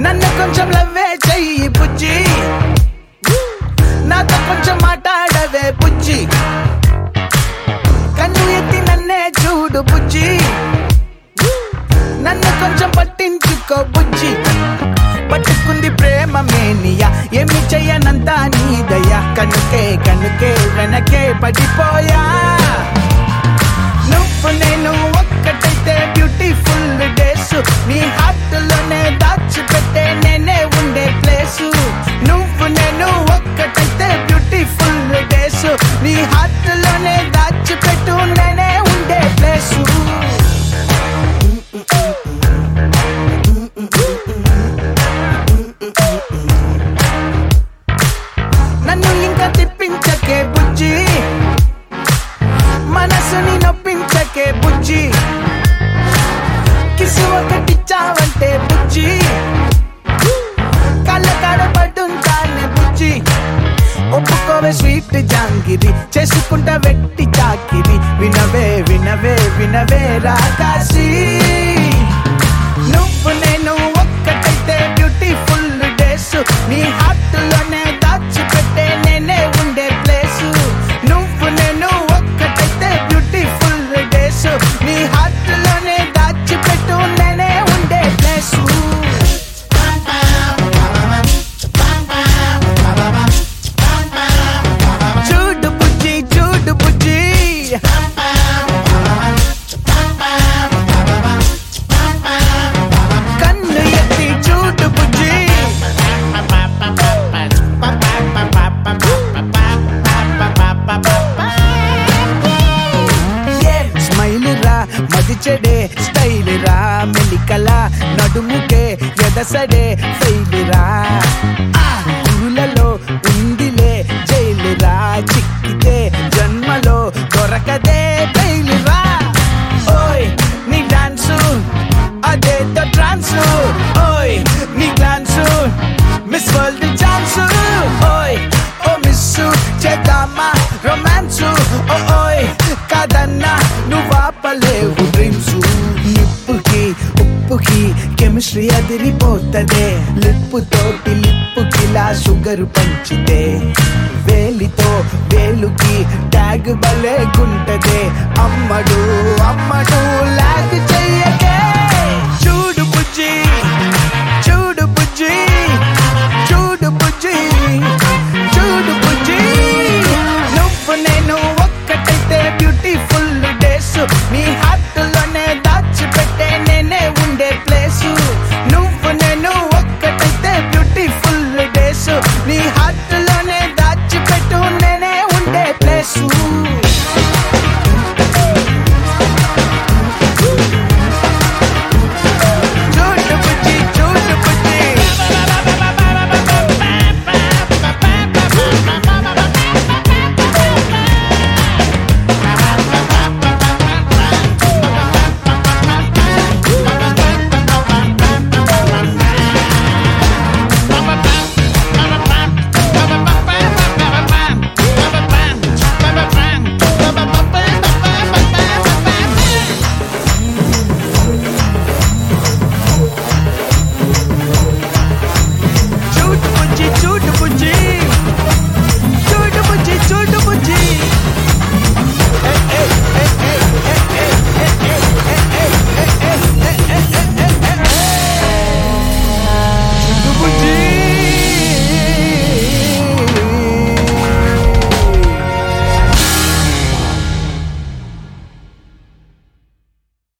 నన్ను కొంచెం లవ్వే చెయ్యి బుజ్జి. నాతో కొంచెం మాట్లాడవే బుజ్జి. కన్ను ఎత్తి నన్నే చూడు బుజ్జి. నన్ను కొంచెం పట్టించుకో బుజ్జి. పట్టుకుంది ప్రేమ మేనియా ఏమి చెయ్యనంతా నీదయ్యా. కనుకే కనుకే వెనకే పడిపోయా. నువ్వు నేను చాకిరి చేసుకుంటా వెట్టి చాకిరి వినవే వినవే వినవే రాకాశీ మెలికల నడుముకే ఎదసడే ఫెయిల్ రా ఊళ్ళలో ఉందిలే జైలురా. చిక్కితే జన్మలో దొరకదే బయలు రా ఓయ్ నీ డాన్సు అదేదో ట్రాన్సు. ఓయ్ నీ గ్లాన్సు మిస్ వరల్డ్ ఛాన్సు. ఓయ్ ఓ మిస్సు చేద్దామా? అదిరిపోతదే లిప్పు తోటి లిప్పుకిలా షుగర్ పంచితే. వేలితో వేలుకి ట్యాగ్ భలే గుంటదే. అమ్మడు అమ్మడు